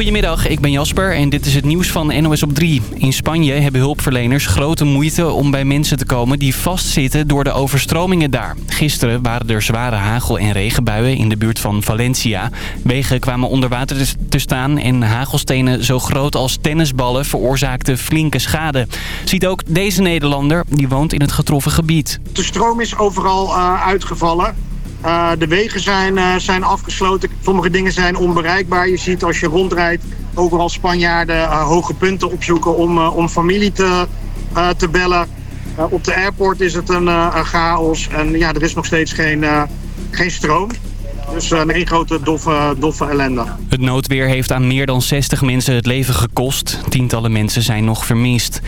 Goedemiddag, ik ben Jasper en dit is het nieuws van NOS op 3. In Spanje hebben hulpverleners grote moeite om bij mensen te komen die vastzitten door de overstromingen daar. Gisteren waren er zware hagel- en regenbuien in de buurt van Valencia. Wegen kwamen onder water te staan en hagelstenen zo groot als tennisballen veroorzaakten flinke schade. Ziet ook deze Nederlander, die woont in het getroffen gebied. De stroom is overal uh, uitgevallen. Uh, de wegen zijn, uh, zijn afgesloten. Sommige dingen zijn onbereikbaar. Je ziet als je rondrijdt overal Spanjaarden uh, hoge punten opzoeken om, om familie te, te bellen. op de airport is het een, een, chaos en ja, er is nog steeds geen, geen stroom. Dus een grote doffe, doffe ellende. Het noodweer heeft aan meer dan 60 mensen het leven gekost. Tientallen mensen zijn nog vermist.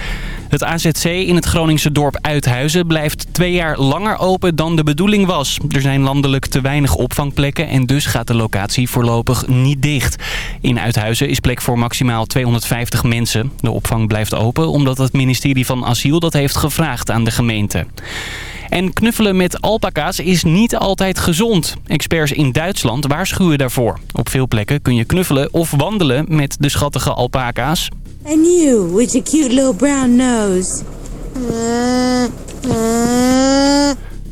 Het AZC in het Groningse dorp Uithuizen blijft twee jaar langer open dan de bedoeling was. Er zijn landelijk te weinig opvangplekken en dus gaat de locatie voorlopig niet dicht. In Uithuizen is plek voor maximaal 250 mensen. De opvang blijft open omdat het ministerie van Asiel dat heeft gevraagd aan de gemeente. En knuffelen met alpaca's is niet altijd gezond. Experts in Duitsland waarschuwen daarvoor. Op veel plekken kun je knuffelen of wandelen met de schattige alpaca's. And you, with your cute little brown nose.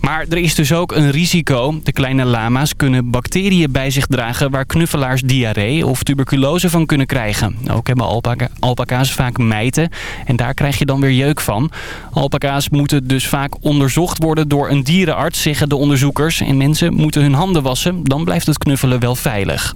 Maar er is dus ook een risico. De kleine lama's kunnen bacteriën bij zich dragen waar knuffelaars diarree of tuberculose van kunnen krijgen. Ook hebben alpaca alpaca's vaak mijten en daar krijg je dan weer jeuk van. Alpaca's moeten dus vaak onderzocht worden door een dierenarts, zeggen de onderzoekers. En mensen moeten hun handen wassen, dan blijft het knuffelen wel veilig.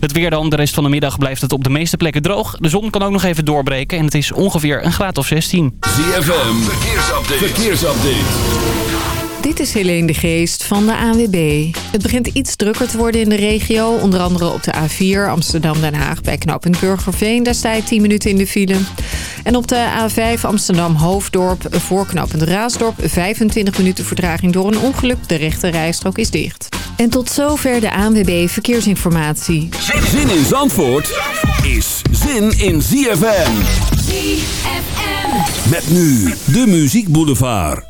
Het weer dan. De rest van de middag blijft het op de meeste plekken droog. De zon kan ook nog even doorbreken en het is ongeveer een graad of 16. ZFM, verkeersupdate. verkeersupdate. Dit is Helene de Geest van de ANWB. Het begint iets drukker te worden in de regio. Onder andere op de A4 Amsterdam-Den Haag bij knooppunt Burgerveen. Daar sta je 10 minuten in de file. En op de A5 Amsterdam-Hoofddorp voor knooppunt Raasdorp... 25 minuten vertraging door een ongeluk. De rechte rijstrook is dicht. En tot zover de ANWB Verkeersinformatie. Zin in Zandvoort is zin in ZFM. ZFM. Met nu de Muziek Boulevard.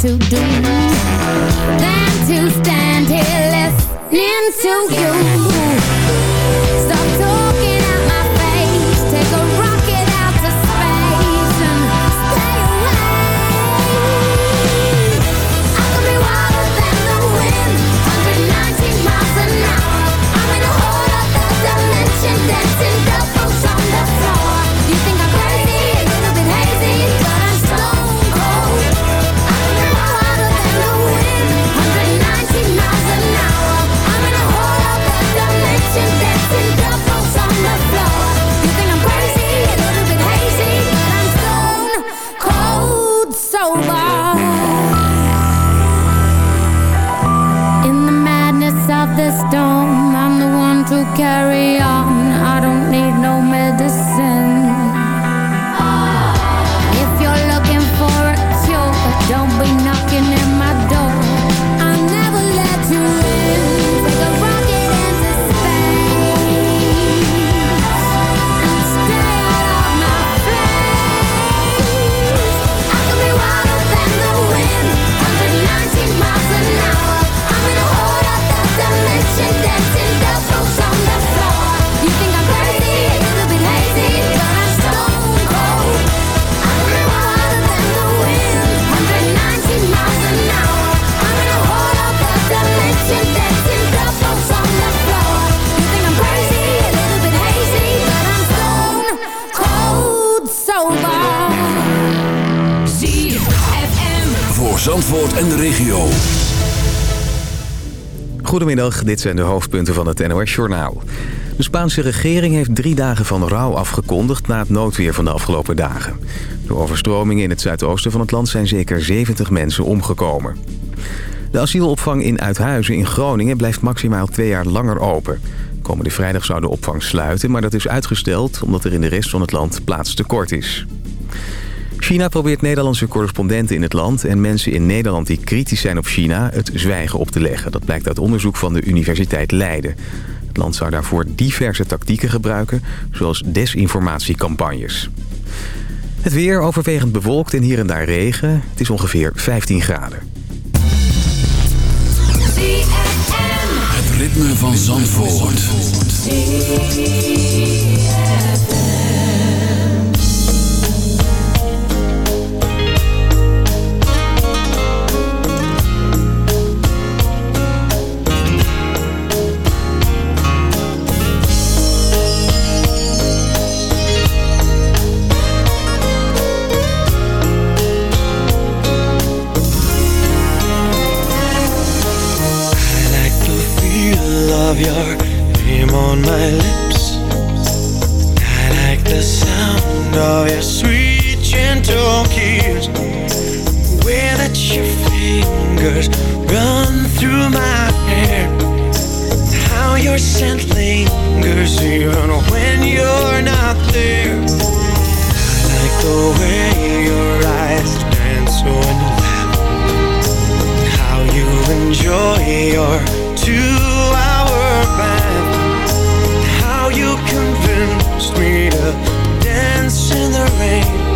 To do. Than to stand Goedemiddag, dit zijn de hoofdpunten van het NOS-journaal. De Spaanse regering heeft drie dagen van rouw afgekondigd... na het noodweer van de afgelopen dagen. Door overstromingen in het zuidoosten van het land zijn zeker 70 mensen omgekomen. De asielopvang in Uithuizen in Groningen blijft maximaal twee jaar langer open. Komende vrijdag zou de opvang sluiten, maar dat is uitgesteld... omdat er in de rest van het land plaats tekort is. China probeert Nederlandse correspondenten in het land... en mensen in Nederland die kritisch zijn op China het zwijgen op te leggen. Dat blijkt uit onderzoek van de Universiteit Leiden. Het land zou daarvoor diverse tactieken gebruiken... zoals desinformatiecampagnes. Het weer overwegend bewolkt en hier en daar regen. Het is ongeveer 15 graden. Het ritme van Zandvoort. Of your name on my lips. I like the sound of your sweet, gentle kiss. The way that your fingers run through my hair. How your scent lingers even when you're not there. I like the way your eyes dance when you laugh how you enjoy your How you convinced me to dance in the rain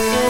Yeah.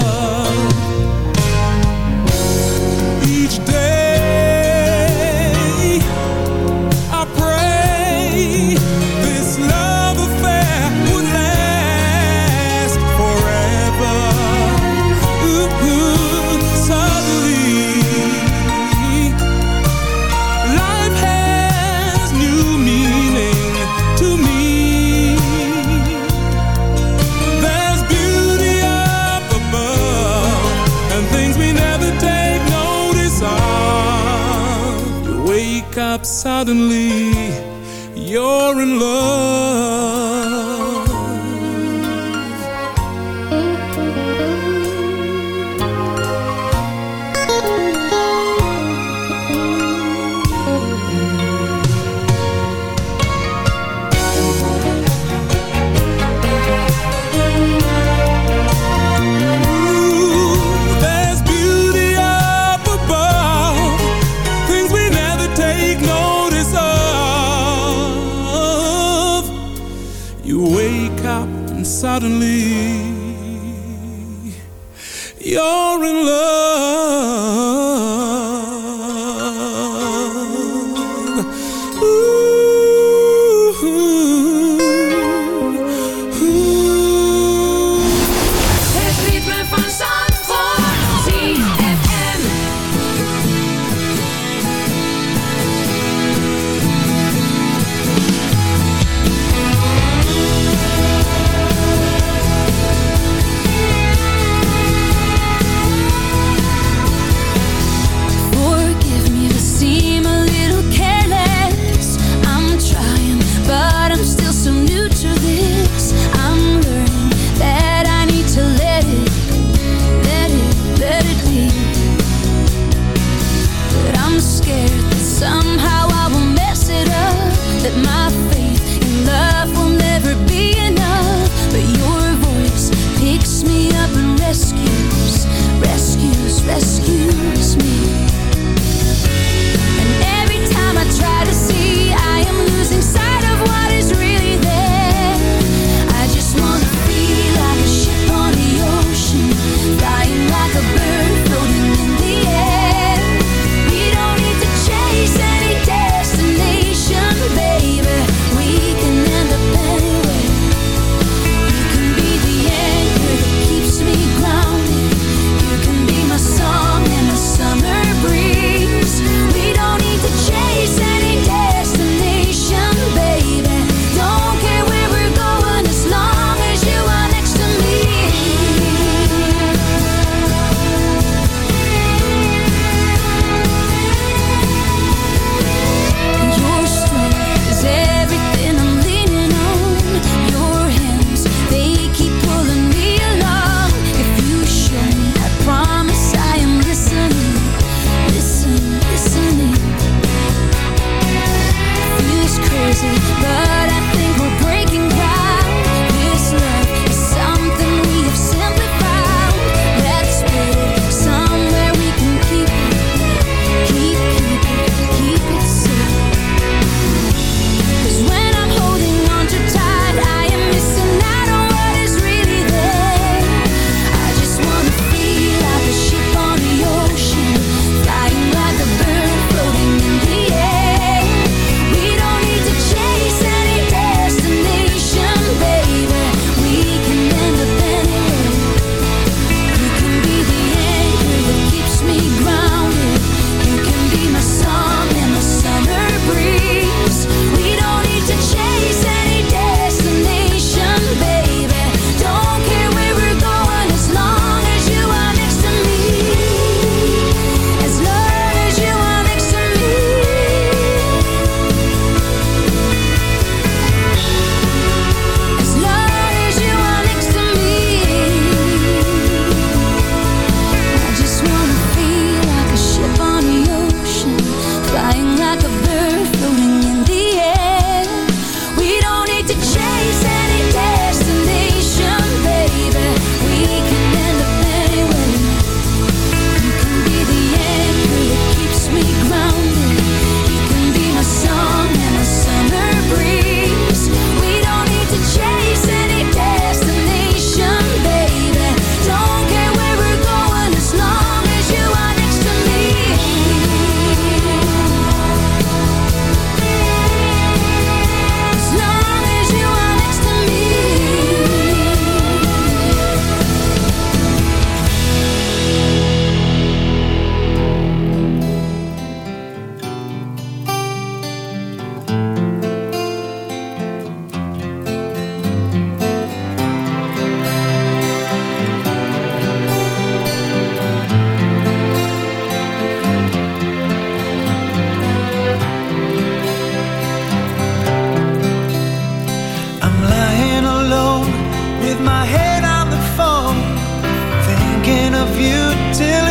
Of you till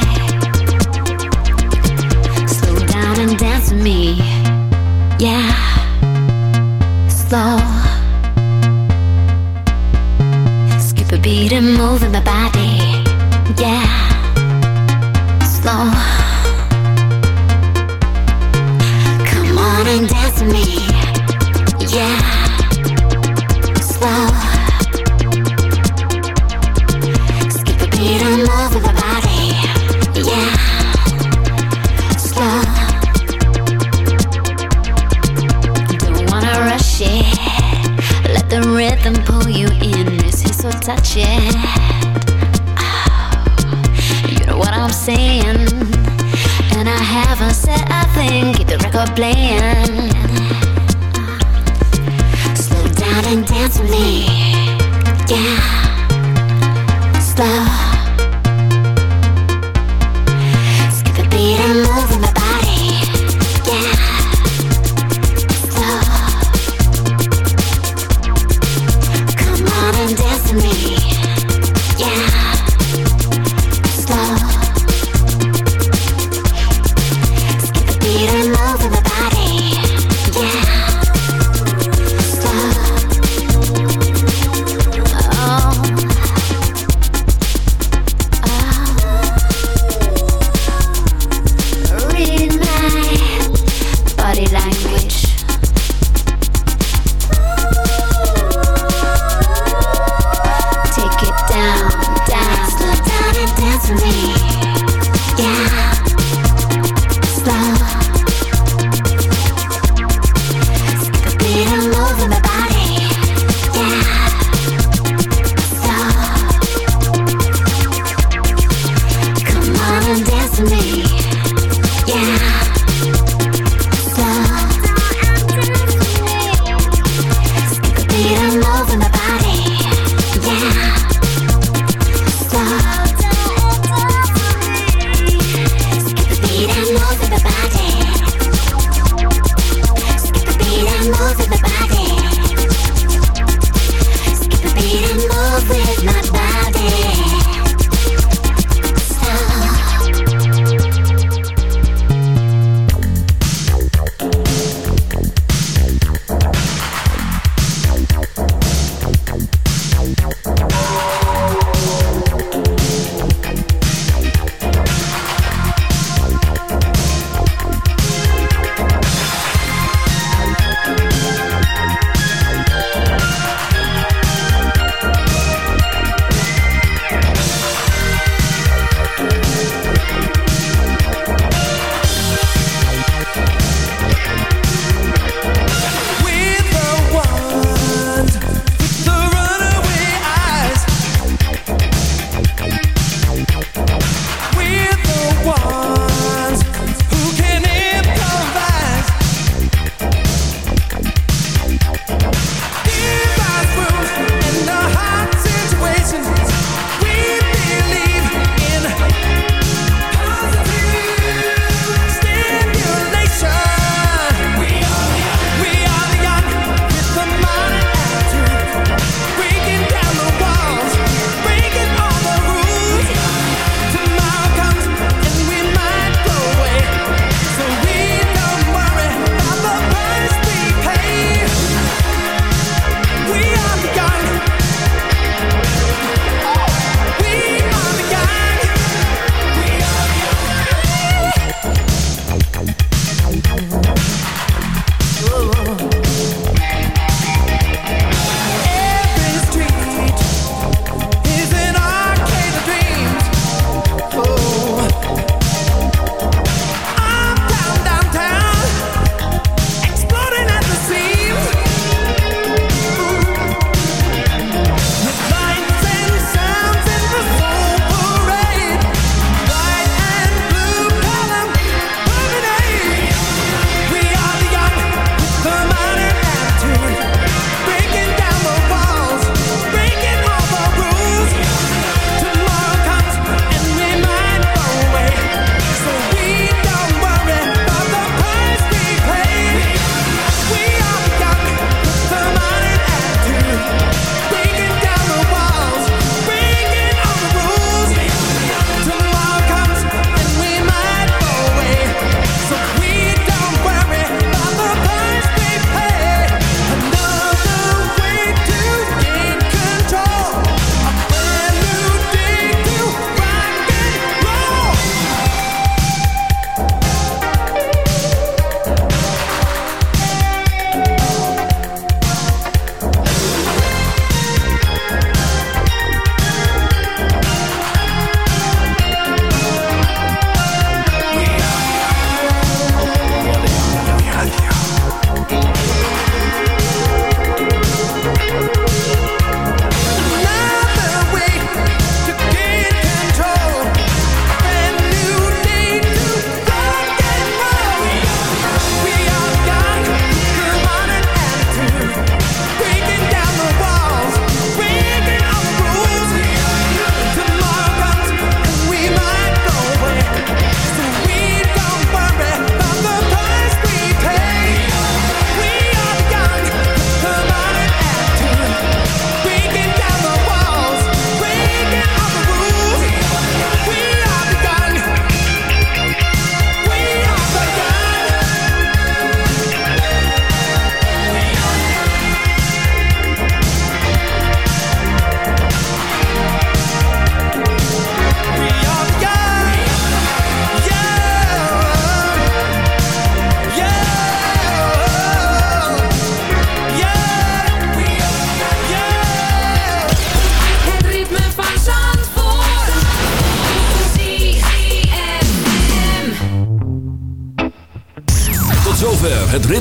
slow. Skip a beat and move my body, yeah. Slow.